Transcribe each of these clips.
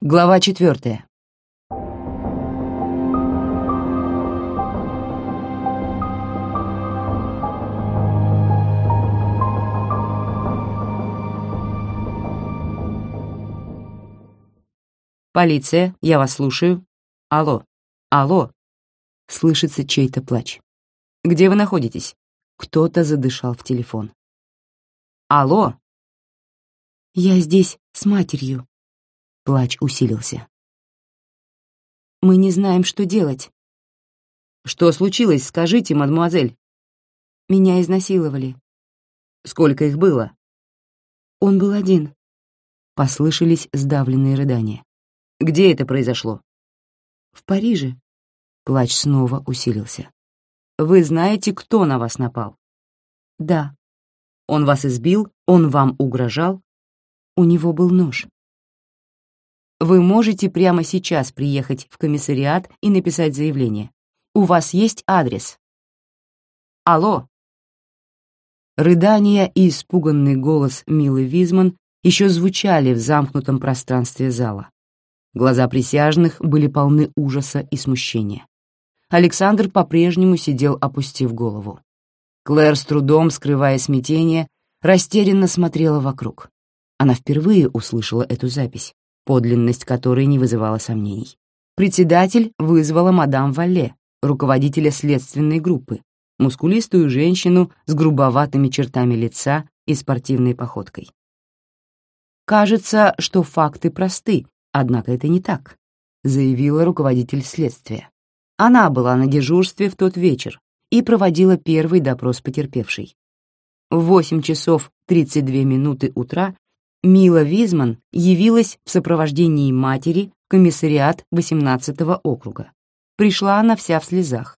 Глава четвертая. «Полиция, я вас слушаю. Алло, алло!» Слышится чей-то плач. «Где вы находитесь?» Кто-то задышал в телефон. «Алло!» «Я здесь с матерью». Плач усилился. «Мы не знаем, что делать. «Что случилось, скажите, мадемуазель?» Меня изнасиловали. «Сколько их было?» Он был один. Послышались сдавленные рыдания. «Где это произошло?» В Париже. Плач снова усилился. «Вы знаете, кто на вас напал?» Да, Он вас избил? Он вам угрожал? у него был нож. Вы можете прямо сейчас приехать в комиссариат и написать заявление. У вас есть адрес. Алло. Рыдания и испуганный голос Милы Визман еще звучали в замкнутом пространстве зала. Глаза присяжных были полны ужаса и смущения. Александр по-прежнему сидел, опустив голову. Клэр с трудом, скрывая смятение, растерянно смотрела вокруг. Она впервые услышала эту запись, подлинность которой не вызывала сомнений. Председатель вызвала мадам Валле, руководителя следственной группы, мускулистую женщину с грубоватыми чертами лица и спортивной походкой. «Кажется, что факты просты, однако это не так», заявила руководитель следствия. Она была на дежурстве в тот вечер и проводила первый допрос потерпевшей. В 8 часов 32 минуты утра Мила Визман явилась в сопровождении матери в комиссариат 18-го округа. Пришла она вся в слезах.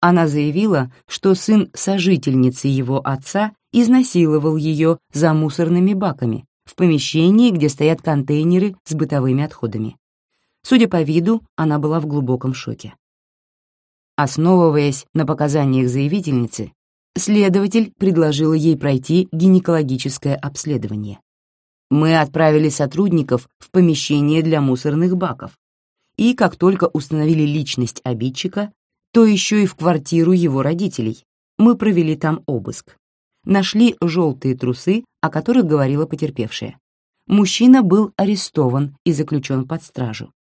Она заявила, что сын сожительницы его отца изнасиловал ее за мусорными баками в помещении, где стоят контейнеры с бытовыми отходами. Судя по виду, она была в глубоком шоке. Основываясь на показаниях заявительницы, следователь предложил ей пройти гинекологическое обследование. Мы отправили сотрудников в помещение для мусорных баков, и как только установили личность обидчика, то еще и в квартиру его родителей. Мы провели там обыск. Нашли желтые трусы, о которых говорила потерпевшая. Мужчина был арестован и заключен под стражу.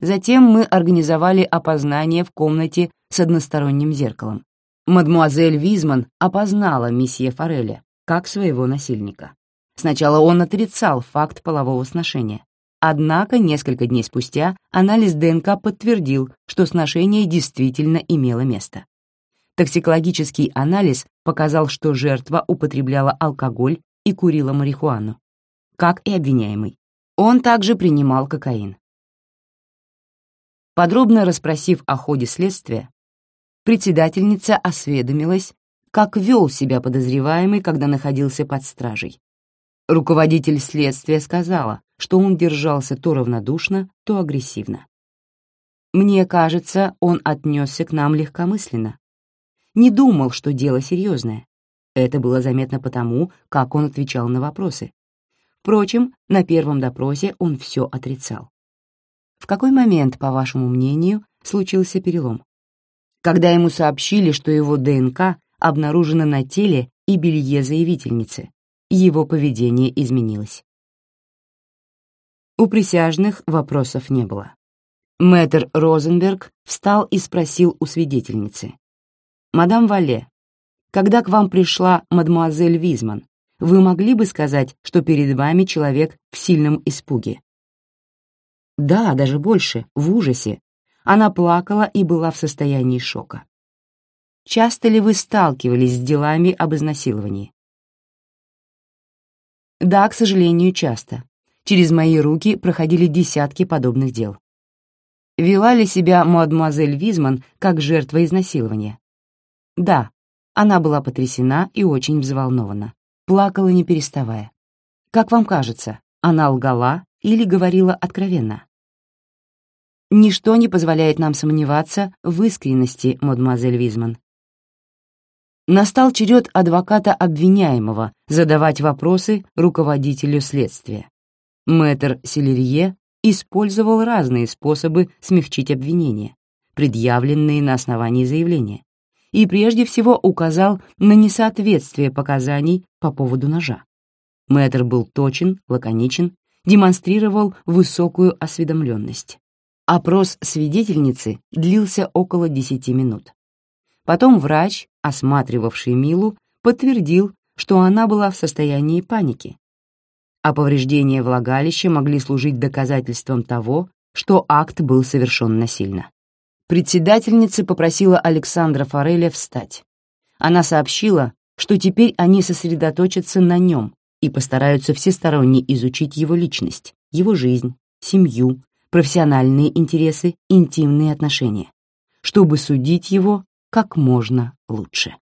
Затем мы организовали опознание в комнате с односторонним зеркалом. Мадмуазель Визман опознала месье Фореля как своего насильника. Сначала он отрицал факт полового сношения. Однако несколько дней спустя анализ ДНК подтвердил, что сношение действительно имело место. Токсикологический анализ показал, что жертва употребляла алкоголь и курила марихуану, как и обвиняемый. Он также принимал кокаин. Подробно расспросив о ходе следствия, председательница осведомилась, как вел себя подозреваемый, когда находился под стражей. Руководитель следствия сказала, что он держался то равнодушно, то агрессивно. Мне кажется, он отнесся к нам легкомысленно. Не думал, что дело серьезное. Это было заметно потому, как он отвечал на вопросы. Впрочем, на первом допросе он все отрицал. В какой момент, по вашему мнению, случился перелом? Когда ему сообщили, что его ДНК обнаружено на теле и белье заявительницы, его поведение изменилось. У присяжных вопросов не было. Мэтр Розенберг встал и спросил у свидетельницы. «Мадам Вале, когда к вам пришла мадемуазель Визман, вы могли бы сказать, что перед вами человек в сильном испуге?» Да, даже больше, в ужасе. Она плакала и была в состоянии шока. Часто ли вы сталкивались с делами об изнасиловании? Да, к сожалению, часто. Через мои руки проходили десятки подобных дел. Вела ли себя мадемуазель Визман как жертва изнасилования? Да, она была потрясена и очень взволнована. Плакала не переставая. Как вам кажется, она лгала или говорила откровенно? Ничто не позволяет нам сомневаться в искренности мадемуазель Визман. Настал черед адвоката обвиняемого задавать вопросы руководителю следствия. Мэтр Селерье использовал разные способы смягчить обвинения, предъявленные на основании заявления, и прежде всего указал на несоответствие показаний по поводу ножа. Мэтр был точен, лаконичен, демонстрировал высокую осведомленность. Опрос свидетельницы длился около 10 минут. Потом врач, осматривавший Милу, подтвердил, что она была в состоянии паники, а повреждения влагалища могли служить доказательством того, что акт был совершен насильно. Председательница попросила Александра Фореля встать. Она сообщила, что теперь они сосредоточатся на нем и постараются всесторонне изучить его личность, его жизнь, семью, профессиональные интересы, интимные отношения, чтобы судить его как можно лучше.